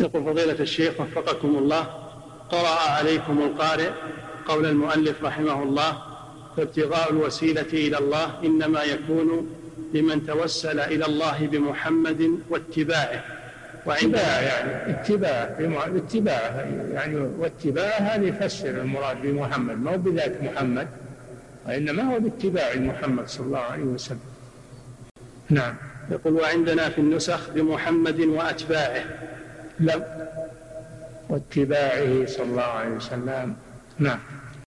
يقول فضيلة الشيخ وفقكم الله قرأ عليكم القارئ قول المؤلف رحمه الله فابتغاء الوسيلة إلى الله إنما يكون لمن توسل إلى الله بمحمد واتباعه. اتباع يعني اتباع اتباع يعني واتباع هذا يفسر المراد بمحمد ما هو بذات محمد وإنما هو باتباع محمد صلى الله عليه وسلم. نعم. يقول وعندنا في النسخ بمحمد وأتباعه. لا. واتباعه صلى الله عليه وسلم. نعم.